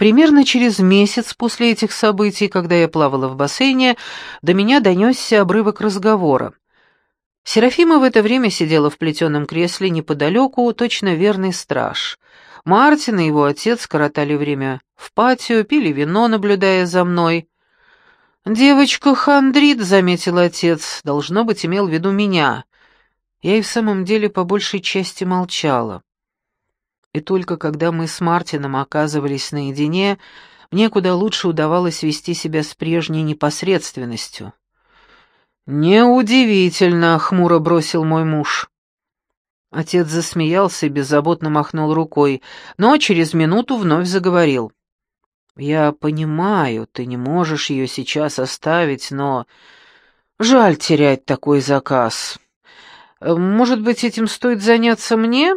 Примерно через месяц после этих событий, когда я плавала в бассейне, до меня донесся обрывок разговора. Серафима в это время сидела в плетеном кресле неподалеку, точно верный страж. Мартин и его отец коротали время в патио, пили вино, наблюдая за мной. «Девочка хандрит», — заметил отец, — «должно быть, имел в виду меня». Я и в самом деле по большей части молчала. И только когда мы с Мартином оказывались наедине, мне куда лучше удавалось вести себя с прежней непосредственностью. «Неудивительно», — хмуро бросил мой муж. Отец засмеялся и беззаботно махнул рукой, но через минуту вновь заговорил. «Я понимаю, ты не можешь ее сейчас оставить, но жаль терять такой заказ. Может быть, этим стоит заняться мне?»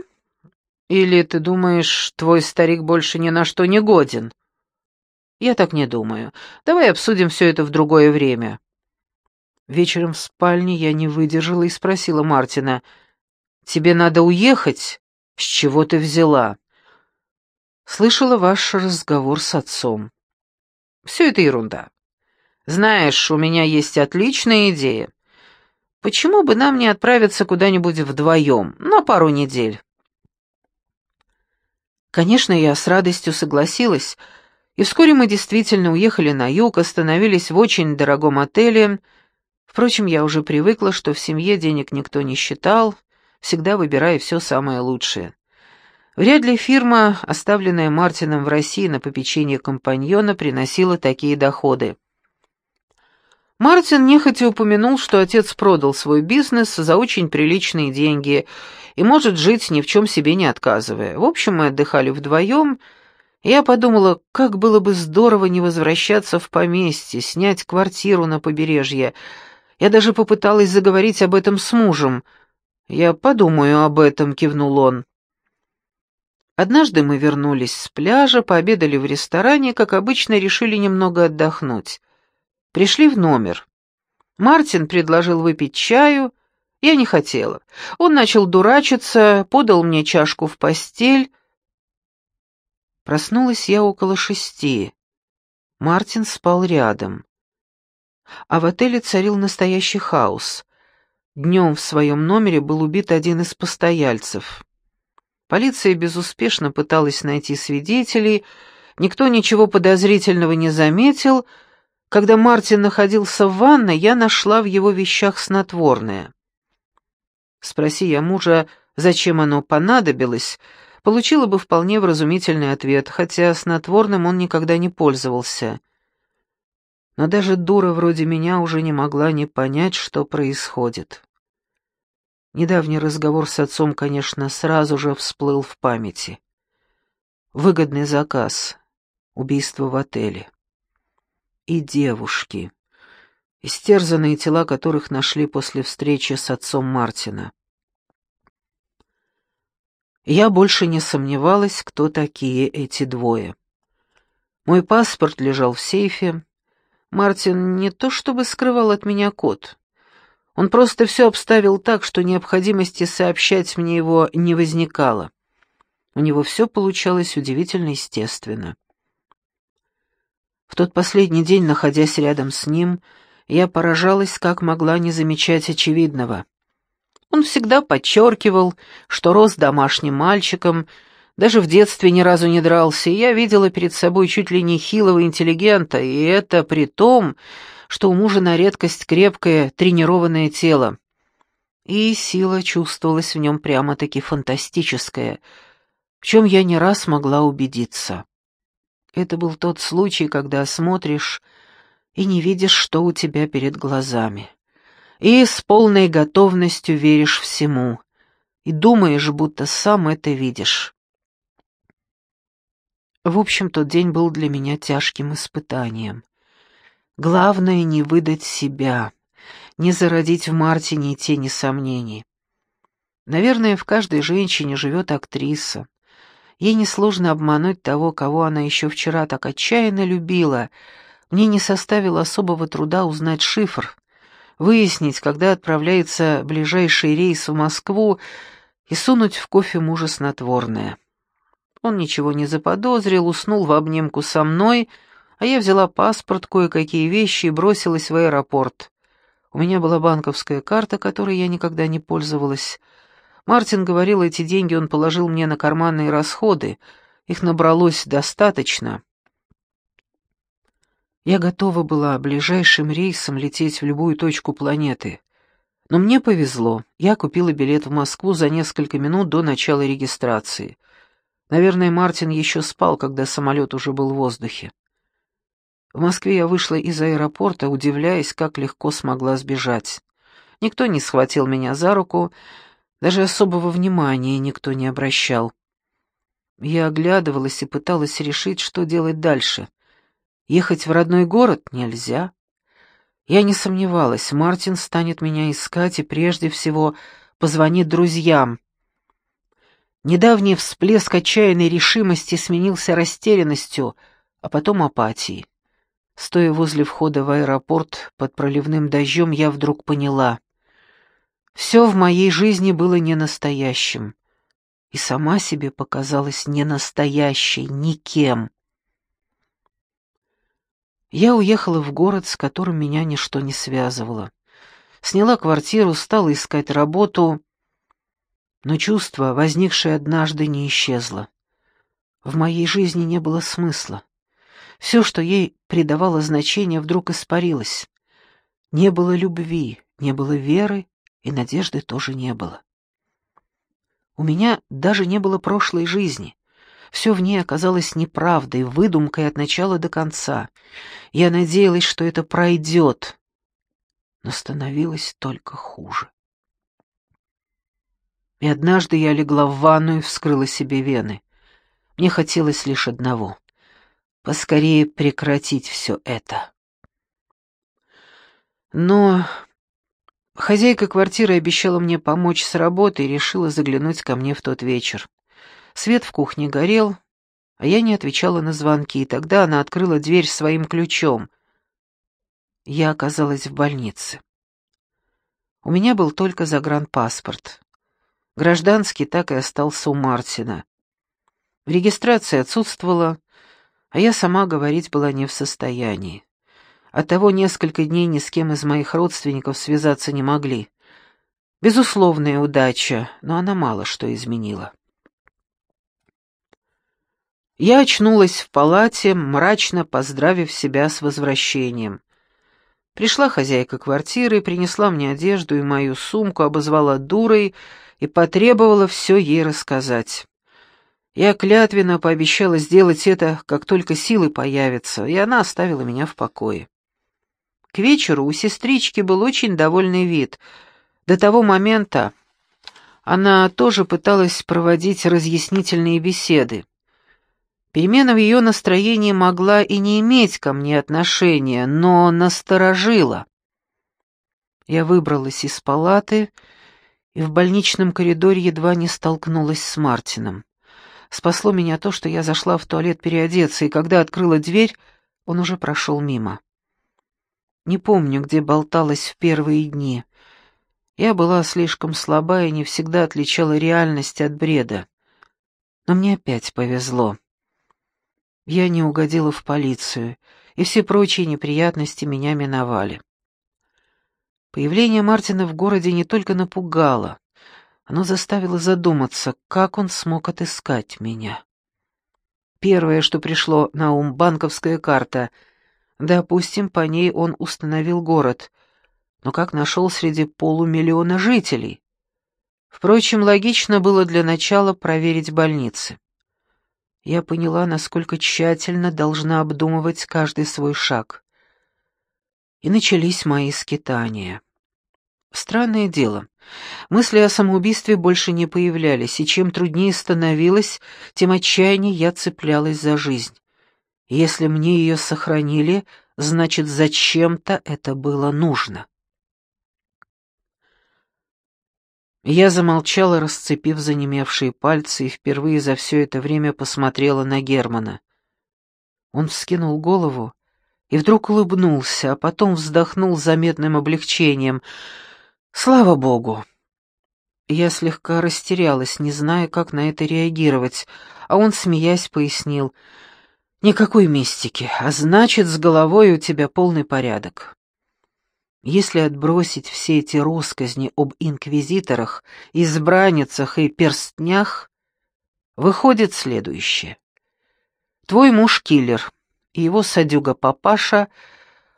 Или ты думаешь, твой старик больше ни на что не годен? Я так не думаю. Давай обсудим все это в другое время. Вечером в спальне я не выдержала и спросила Мартина, «Тебе надо уехать? С чего ты взяла?» «Слышала ваш разговор с отцом». «Все это ерунда. Знаешь, у меня есть отличная идея. Почему бы нам не отправиться куда-нибудь вдвоем, на пару недель?» Конечно, я с радостью согласилась, и вскоре мы действительно уехали на юг, остановились в очень дорогом отеле. Впрочем, я уже привыкла, что в семье денег никто не считал, всегда выбирая все самое лучшее. Вряд ли фирма, оставленная Мартином в России на попечение компаньона, приносила такие доходы. Мартин нехотя упомянул, что отец продал свой бизнес за очень приличные деньги и может жить ни в чем себе не отказывая. В общем, мы отдыхали вдвоем, и я подумала, как было бы здорово не возвращаться в поместье, снять квартиру на побережье. Я даже попыталась заговорить об этом с мужем. «Я подумаю об этом», — кивнул он. Однажды мы вернулись с пляжа, пообедали в ресторане, как обычно, решили немного отдохнуть. Пришли в номер. Мартин предложил выпить чаю, я не хотела. Он начал дурачиться, подал мне чашку в постель. Проснулась я около шести. Мартин спал рядом. А в отеле царил настоящий хаос. Днем в своем номере был убит один из постояльцев. Полиция безуспешно пыталась найти свидетелей, никто ничего подозрительного не заметил. Когда Мартин находился в ванной, я нашла в его вещах снотворное. Спроси я мужа, зачем оно понадобилось, получила бы вполне вразумительный ответ, хотя снотворным он никогда не пользовался. Но даже дура вроде меня уже не могла не понять, что происходит. Недавний разговор с отцом, конечно, сразу же всплыл в памяти. Выгодный заказ, убийство в отеле. И девушки истерзанные тела которых нашли после встречи с отцом Мартина. Я больше не сомневалась, кто такие эти двое. Мой паспорт лежал в сейфе. Мартин не то чтобы скрывал от меня код. Он просто все обставил так, что необходимости сообщать мне его не возникало. У него все получалось удивительно естественно. В тот последний день, находясь рядом с ним, я поражалась, как могла не замечать очевидного. Он всегда подчеркивал, что рос домашним мальчиком, даже в детстве ни разу не дрался, и я видела перед собой чуть ли не хилого интеллигента, и это при том, что у мужа на редкость крепкое, тренированное тело. И сила чувствовалась в нем прямо-таки фантастическая, в чем я не раз могла убедиться. Это был тот случай, когда смотришь и не видишь, что у тебя перед глазами. И с полной готовностью веришь всему, и думаешь, будто сам это видишь. В общем, тот день был для меня тяжким испытанием. Главное — не выдать себя, не зародить в Мартине тени сомнений. Наверное, в каждой женщине живет актриса. Ей несложно обмануть того, кого она еще вчера так отчаянно любила — мне не составило особого труда узнать шифр, выяснить, когда отправляется ближайший рейс в Москву и сунуть в кофе мужа снотворное. Он ничего не заподозрил, уснул в обнимку со мной, а я взяла паспорт, кое-какие вещи и бросилась в аэропорт. У меня была банковская карта, которой я никогда не пользовалась. Мартин говорил, эти деньги он положил мне на карманные расходы. Их набралось достаточно. Я готова была ближайшим рейсом лететь в любую точку планеты. Но мне повезло. Я купила билет в Москву за несколько минут до начала регистрации. Наверное, Мартин еще спал, когда самолет уже был в воздухе. В Москве я вышла из аэропорта, удивляясь, как легко смогла сбежать. Никто не схватил меня за руку, даже особого внимания никто не обращал. Я оглядывалась и пыталась решить, что делать дальше. Ехать в родной город нельзя. Я не сомневалась, Мартин станет меня искать и прежде всего позвонит друзьям. Недавний всплеск отчаянной решимости сменился растерянностью, а потом апатией. Стоя возле входа в аэропорт под проливным дождем, я вдруг поняла. Все в моей жизни было ненастоящим, и сама себе показалась ненастоящей, никем. Я уехала в город, с которым меня ничто не связывало. Сняла квартиру, стала искать работу, но чувство, возникшее однажды, не исчезло. В моей жизни не было смысла. Все, что ей придавало значение, вдруг испарилось. Не было любви, не было веры, и надежды тоже не было. У меня даже не было прошлой жизни. Все в ней оказалось неправдой, выдумкой от начала до конца. Я надеялась, что это пройдет, но становилось только хуже. И однажды я легла в ванну и вскрыла себе вены. Мне хотелось лишь одного — поскорее прекратить все это. Но хозяйка квартиры обещала мне помочь с работой и решила заглянуть ко мне в тот вечер. Свет в кухне горел, а я не отвечала на звонки, и тогда она открыла дверь своим ключом. Я оказалась в больнице. У меня был только загранпаспорт. Гражданский так и остался у Мартина. В регистрации отсутствовала, а я сама говорить была не в состоянии. Оттого несколько дней ни с кем из моих родственников связаться не могли. Безусловная удача, но она мало что изменила. Я очнулась в палате, мрачно поздравив себя с возвращением. Пришла хозяйка квартиры, принесла мне одежду и мою сумку, обозвала дурой и потребовала все ей рассказать. Я клятвенно пообещала сделать это, как только силы появятся, и она оставила меня в покое. К вечеру у сестрички был очень довольный вид. До того момента она тоже пыталась проводить разъяснительные беседы. Перемена в ее настроении могла и не иметь ко мне отношения, но насторожила. Я выбралась из палаты и в больничном коридоре едва не столкнулась с Мартином. Спасло меня то, что я зашла в туалет переодеться, и когда открыла дверь, он уже прошел мимо. Не помню, где болталась в первые дни. Я была слишком слаба и не всегда отличала реальность от бреда. Но мне опять повезло. Я не угодила в полицию, и все прочие неприятности меня миновали. Появление Мартина в городе не только напугало, оно заставило задуматься, как он смог отыскать меня. Первое, что пришло на ум, банковская карта. Допустим, по ней он установил город, но как нашел среди полумиллиона жителей? Впрочем, логично было для начала проверить больницы я поняла, насколько тщательно должна обдумывать каждый свой шаг. И начались мои скитания. Странное дело. Мысли о самоубийстве больше не появлялись, и чем труднее становилось, тем отчаяннее я цеплялась за жизнь. Если мне ее сохранили, значит, зачем-то это было нужно. Я замолчала, расцепив занемевшие пальцы, и впервые за все это время посмотрела на Германа. Он вскинул голову и вдруг улыбнулся, а потом вздохнул с заметным облегчением. «Слава Богу!» Я слегка растерялась, не зная, как на это реагировать, а он, смеясь, пояснил. «Никакой мистики, а значит, с головой у тебя полный порядок. Если отбросить все эти россказни об инквизиторах, избранницах и перстнях, выходит следующее. Твой муж киллер, и его садюга-папаша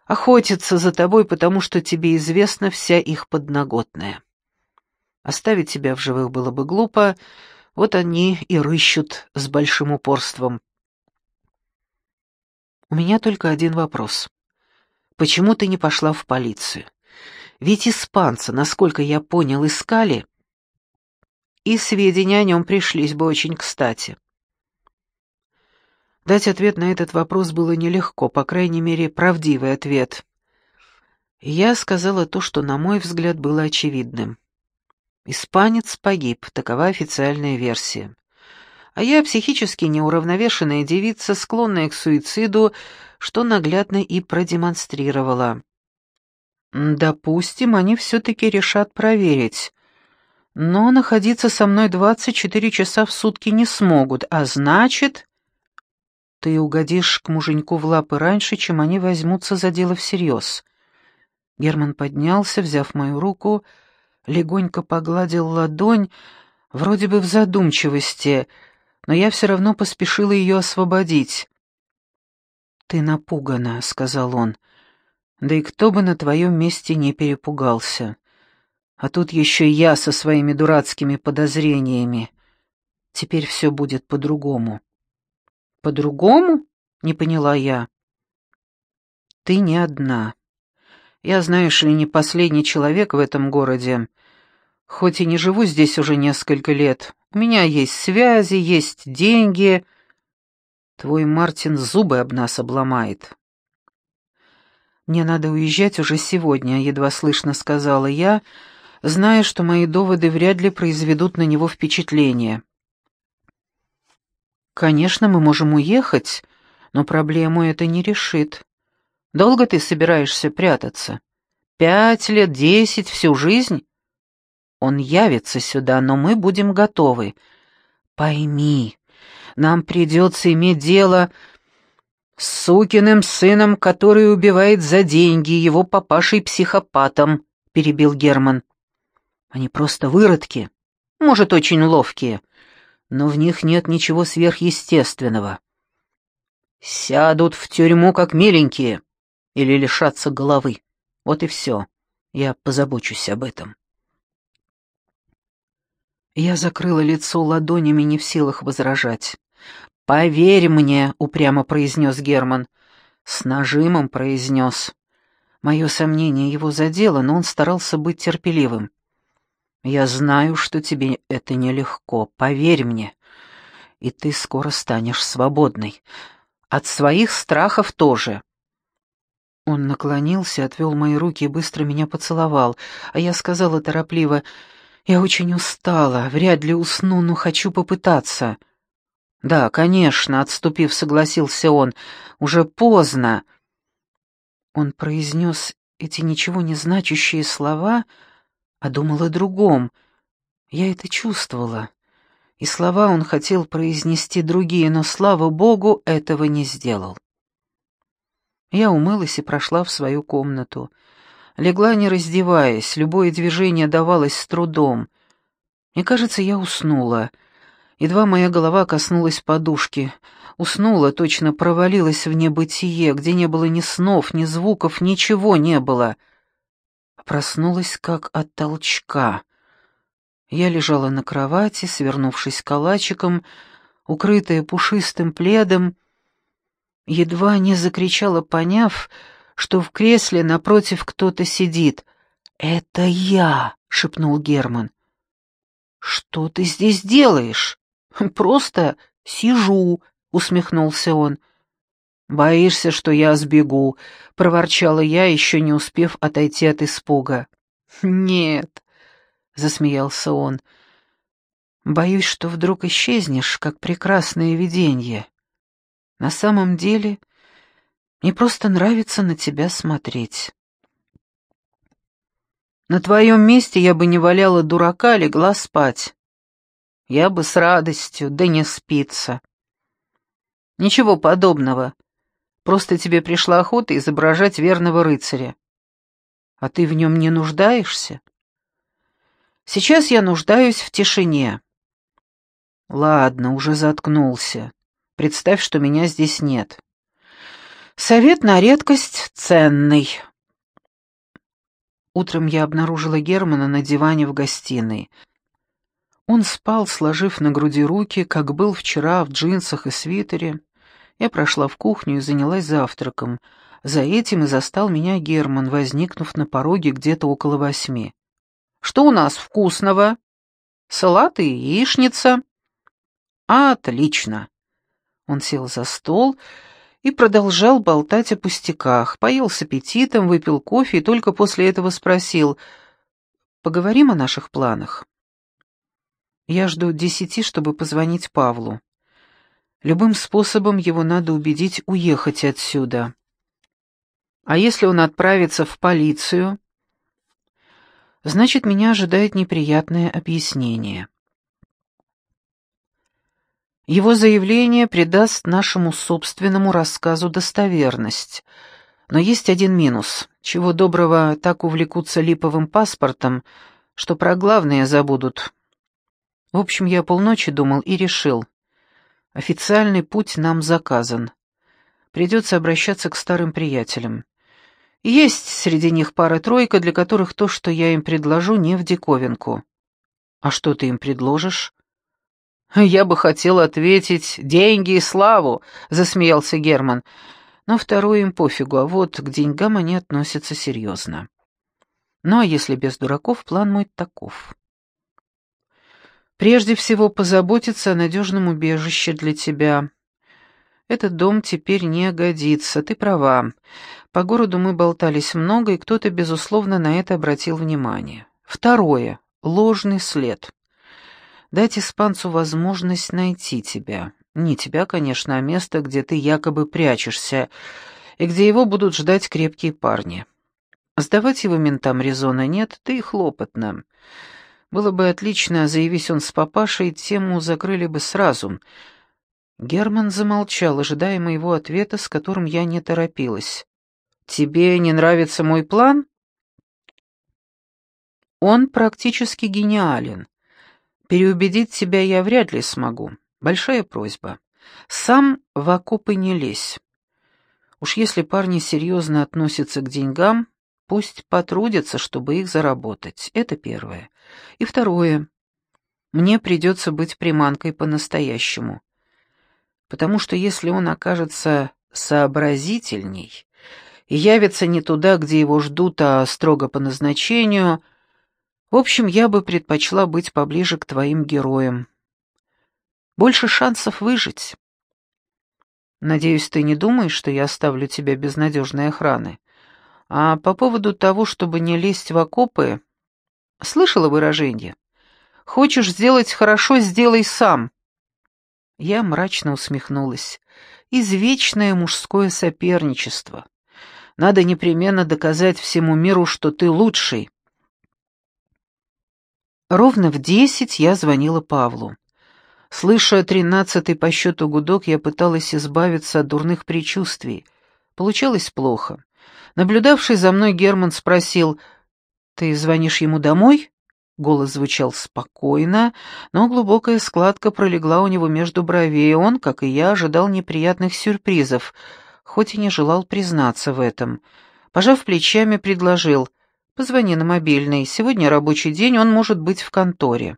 охотится за тобой, потому что тебе известна вся их подноготная. Оставить тебя в живых было бы глупо, вот они и рыщут с большим упорством. У меня только один вопрос. Почему ты не пошла в полицию? Ведь испанца, насколько я понял, искали, и сведения о нем пришлись бы очень кстати. Дать ответ на этот вопрос было нелегко, по крайней мере, правдивый ответ. Я сказала то, что, на мой взгляд, было очевидным. Испанец погиб, такова официальная версия. А я психически неуравновешенная девица, склонная к суициду, что наглядно и продемонстрировала. Допустим, они все-таки решат проверить. Но находиться со мной 24 часа в сутки не смогут, а значит... Ты угодишь к муженьку в лапы раньше, чем они возьмутся за дело всерьез. Герман поднялся, взяв мою руку, — легонько погладил ладонь, вроде бы в задумчивости, но я все равно поспешила ее освободить. «Ты напугана», — сказал он. «Да и кто бы на твоем месте не перепугался. А тут еще я со своими дурацкими подозрениями. Теперь все будет по-другому». «По-другому?» — не поняла я. «Ты не одна. Я, знаешь ли, не последний человек в этом городе. Хоть и не живу здесь уже несколько лет. У меня есть связи, есть деньги. Твой Мартин зубы об нас обломает. Мне надо уезжать уже сегодня, едва слышно сказала я, зная, что мои доводы вряд ли произведут на него впечатление. Конечно, мы можем уехать, но проблему это не решит. Долго ты собираешься прятаться? Пять лет, десять, всю жизнь? Он явится сюда, но мы будем готовы. Пойми, нам придется иметь дело с сукиным сыном, который убивает за деньги, его папашей-психопатом, — перебил Герман. Они просто выродки, может, очень ловкие, но в них нет ничего сверхъестественного. Сядут в тюрьму, как миленькие или лишаться головы. Вот и все. Я позабочусь об этом. Я закрыла лицо ладонями, не в силах возражать. «Поверь мне», — упрямо произнес Герман. С нажимом произнес. Мое сомнение его задело, но он старался быть терпеливым. «Я знаю, что тебе это нелегко, поверь мне. И ты скоро станешь свободной. От своих страхов тоже. Он наклонился, отвел мои руки и быстро меня поцеловал, а я сказала торопливо, «Я очень устала, вряд ли усну, но хочу попытаться». «Да, конечно», — отступив, согласился он, — «уже поздно». Он произнес эти ничего не значащие слова, а думал о другом. Я это чувствовала. И слова он хотел произнести другие, но, слава богу, этого не сделал. Я умылась и прошла в свою комнату. Легла, не раздеваясь, любое движение давалось с трудом. Мне кажется, я уснула. Едва моя голова коснулась подушки. Уснула, точно провалилась в небытие, где не было ни снов, ни звуков, ничего не было. Проснулась как от толчка. Я лежала на кровати, свернувшись калачиком, укрытая пушистым пледом, Едва не закричала, поняв, что в кресле напротив кто-то сидит. «Это я!» — шепнул Герман. «Что ты здесь делаешь?» «Просто сижу», — усмехнулся он. «Боишься, что я сбегу?» — проворчала я, еще не успев отойти от испуга. «Нет», — засмеялся он. «Боюсь, что вдруг исчезнешь, как прекрасное видение. На самом деле, мне просто нравится на тебя смотреть. На твоем месте я бы не валяла дурака, легла спать. Я бы с радостью, да не спится. Ничего подобного. Просто тебе пришла охота изображать верного рыцаря. А ты в нем не нуждаешься? Сейчас я нуждаюсь в тишине. Ладно, уже заткнулся. Представь, что меня здесь нет. Совет на редкость ценный. Утром я обнаружила Германа на диване в гостиной. Он спал, сложив на груди руки, как был вчера в джинсах и свитере. Я прошла в кухню и занялась завтраком. За этим и застал меня Герман, возникнув на пороге где-то около восьми. «Что у нас вкусного?» «Салат и яичница». «Отлично». Он сел за стол и продолжал болтать о пустяках, поел с аппетитом, выпил кофе и только после этого спросил, «Поговорим о наших планах?» Я жду десяти, чтобы позвонить Павлу. Любым способом его надо убедить уехать отсюда. А если он отправится в полицию? Значит, меня ожидает неприятное объяснение. Его заявление придаст нашему собственному рассказу достоверность. Но есть один минус. Чего доброго так увлекутся липовым паспортом, что про главное забудут. В общем, я полночи думал и решил. Официальный путь нам заказан. Придется обращаться к старым приятелям. Есть среди них пара-тройка, для которых то, что я им предложу, не в диковинку. А что ты им предложишь? Я бы хотел ответить «деньги и славу», — засмеялся Герман. Но второе им пофигу, а вот к деньгам они относятся серьезно. Ну а если без дураков, план мой таков. Прежде всего позаботиться о надежном убежище для тебя. Этот дом теперь не годится, ты права. По городу мы болтались много, и кто-то, безусловно, на это обратил внимание. Второе. Ложный след. Дать испанцу возможность найти тебя. Не тебя, конечно, а место, где ты якобы прячешься, и где его будут ждать крепкие парни. Сдавать его ментам резона нет, ты и хлопотно. Было бы отлично, заявись он с папашей, тему закрыли бы сразу. Герман замолчал, ожидая моего ответа, с которым я не торопилась. «Тебе не нравится мой план?» Он практически гениален. Переубедить тебя я вряд ли смогу. Большая просьба. Сам в окопы не лезь. Уж если парни серьезно относятся к деньгам, Пусть потрудятся, чтобы их заработать. Это первое. И второе. Мне придется быть приманкой по-настоящему. Потому что если он окажется сообразительней и явится не туда, где его ждут, а строго по назначению, в общем, я бы предпочла быть поближе к твоим героям. Больше шансов выжить. Надеюсь, ты не думаешь, что я оставлю тебя без надежной охраны? А по поводу того, чтобы не лезть в окопы, слышала выражение? Хочешь сделать хорошо, сделай сам. Я мрачно усмехнулась. Извечное мужское соперничество. Надо непременно доказать всему миру, что ты лучший. Ровно в десять я звонила Павлу. Слыша тринадцатый по счету гудок, я пыталась избавиться от дурных предчувствий. Получалось плохо. Наблюдавший за мной Герман спросил, «Ты звонишь ему домой?» Голос звучал спокойно, но глубокая складка пролегла у него между бровей, и он, как и я, ожидал неприятных сюрпризов, хоть и не желал признаться в этом. Пожав плечами, предложил, «Позвони на мобильный, сегодня рабочий день, он может быть в конторе».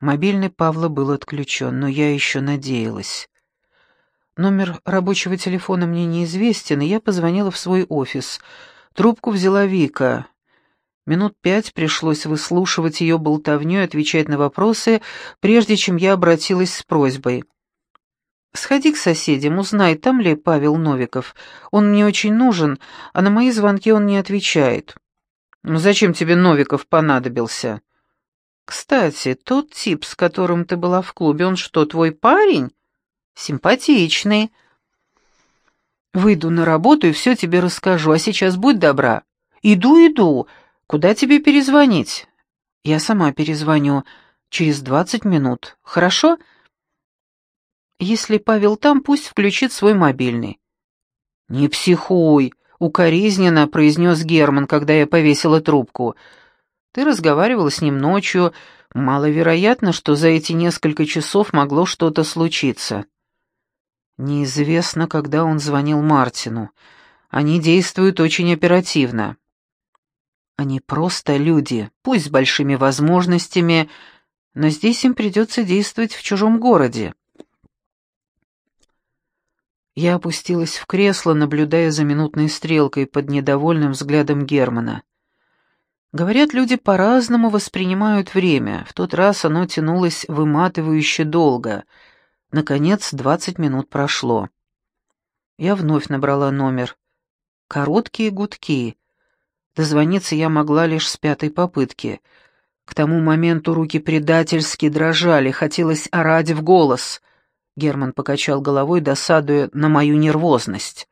Мобильный Павла был отключен, но я еще надеялась. Номер рабочего телефона мне неизвестен, и я позвонила в свой офис. Трубку взяла Вика. Минут пять пришлось выслушивать ее болтовню и отвечать на вопросы, прежде чем я обратилась с просьбой. «Сходи к соседям, узнай, там ли Павел Новиков. Он мне очень нужен, а на мои звонки он не отвечает». «Ну зачем тебе Новиков понадобился?» «Кстати, тот тип, с которым ты была в клубе, он что, твой парень?» Симпатичный. Выйду на работу и все тебе расскажу, а сейчас будь добра. Иду, иду. Куда тебе перезвонить? Я сама перезвоню через двадцать минут. Хорошо? Если Павел там, пусть включит свой мобильный. Не психуй, укоризненно произнес Герман, когда я повесила трубку. Ты разговаривала с ним ночью, маловероятно, что за эти несколько часов могло что-то случиться. Неизвестно, когда он звонил Мартину. Они действуют очень оперативно. Они просто люди, пусть с большими возможностями, но здесь им придется действовать в чужом городе. Я опустилась в кресло, наблюдая за минутной стрелкой под недовольным взглядом Германа. Говорят, люди по-разному воспринимают время. В тот раз оно тянулось выматывающе долго. Наконец, двадцать минут прошло. Я вновь набрала номер. Короткие гудки. Дозвониться я могла лишь с пятой попытки. К тому моменту руки предательски дрожали, хотелось орать в голос. Герман покачал головой, досадуя на мою нервозность.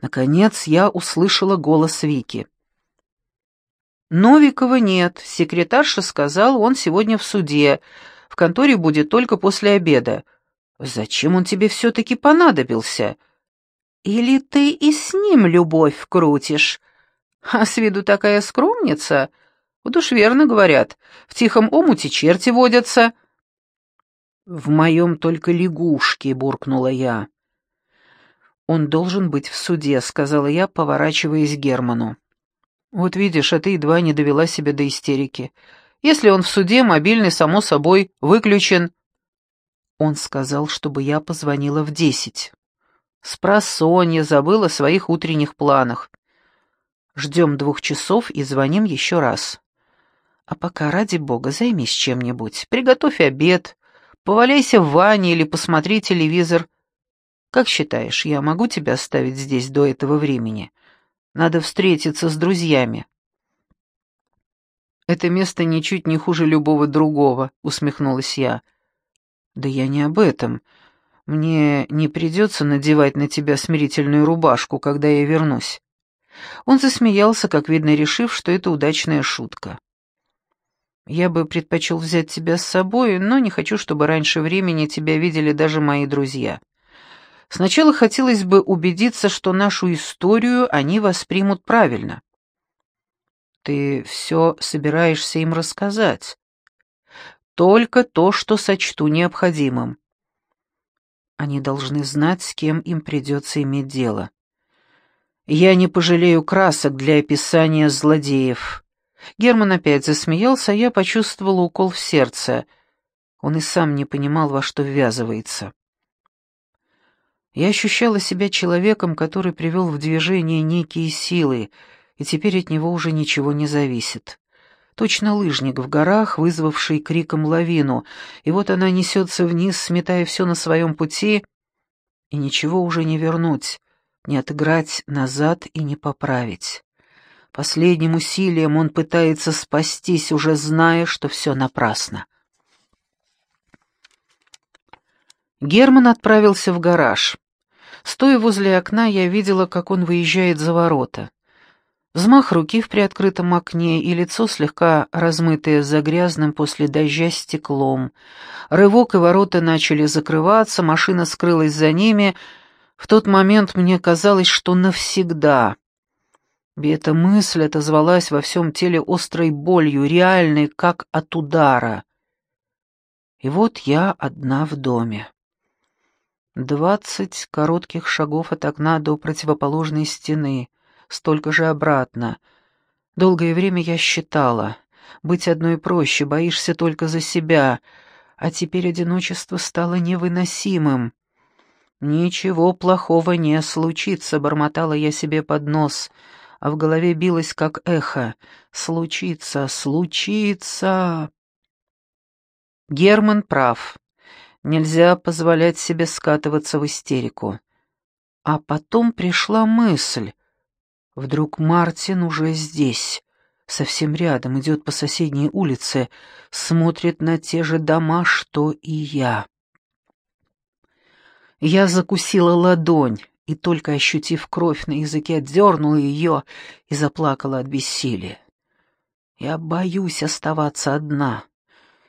Наконец я услышала голос Вики. «Новикова нет. Секретарша сказал, он сегодня в суде. В конторе будет только после обеда. Зачем он тебе все-таки понадобился? Или ты и с ним любовь крутишь? А с виду такая скромница? Вот уж верно говорят, в тихом омуте черти водятся». «В моем только лягушке», — буркнула я. «Он должен быть в суде», — сказала я, поворачиваясь к Герману. Вот видишь, а ты едва не довела себя до истерики. Если он в суде, мобильный, само собой, выключен. Он сказал, чтобы я позвонила в десять. Спросонья забыла о своих утренних планах. Ждем двух часов и звоним еще раз. А пока, ради бога, займись чем-нибудь. Приготовь обед, поваляйся в ванне или посмотри телевизор. Как считаешь, я могу тебя оставить здесь до этого времени?» Надо встретиться с друзьями». «Это место ничуть не хуже любого другого», — усмехнулась я. «Да я не об этом. Мне не придется надевать на тебя смирительную рубашку, когда я вернусь». Он засмеялся, как видно, решив, что это удачная шутка. «Я бы предпочел взять тебя с собой, но не хочу, чтобы раньше времени тебя видели даже мои друзья». Сначала хотелось бы убедиться, что нашу историю они воспримут правильно. Ты все собираешься им рассказать. Только то, что сочту необходимым. Они должны знать, с кем им придется иметь дело. Я не пожалею красок для описания злодеев. Герман опять засмеялся, а я почувствовала укол в сердце. Он и сам не понимал, во что ввязывается. Я ощущала себя человеком, который привел в движение некие силы, и теперь от него уже ничего не зависит. Точно лыжник в горах, вызвавший криком лавину, и вот она несется вниз, сметая все на своем пути, и ничего уже не вернуть, не отыграть назад и не поправить. Последним усилием он пытается спастись, уже зная, что все напрасно. Герман отправился в гараж. Стоя возле окна, я видела, как он выезжает за ворота. Взмах руки в приоткрытом окне и лицо, слегка размытое за грязным после дождя стеклом. Рывок и ворота начали закрываться, машина скрылась за ними. В тот момент мне казалось, что навсегда. И эта мысль отозвалась во всем теле острой болью, реальной, как от удара. И вот я одна в доме. Двадцать коротких шагов от окна до противоположной стены, столько же обратно. Долгое время я считала, быть одной проще, боишься только за себя, а теперь одиночество стало невыносимым. «Ничего плохого не случится», — бормотала я себе под нос, а в голове билось как эхо. «Случится, случится!» Герман прав. Нельзя позволять себе скатываться в истерику. А потом пришла мысль. Вдруг Мартин уже здесь, совсем рядом, идет по соседней улице, смотрит на те же дома, что и я. Я закусила ладонь и, только ощутив кровь на языке, отдернула ее и заплакала от бессилия. Я боюсь оставаться одна.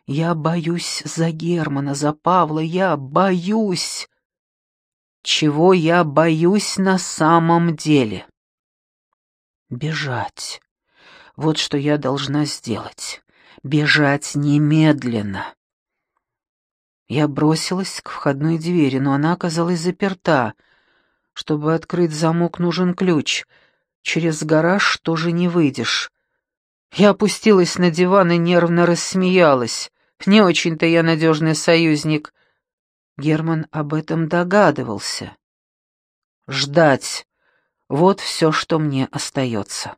Я боюсь за Германа, за Павла, я боюсь. Чего я боюсь на самом деле? Бежать. Вот что я должна сделать. Бежать немедленно. Я бросилась к входной двери, но она оказалась заперта. Чтобы открыть замок, нужен ключ. Через гараж тоже не выйдешь. Я опустилась на диван и нервно рассмеялась. Не очень-то я надежный союзник. Герман об этом догадывался. Ждать. Вот все, что мне остается.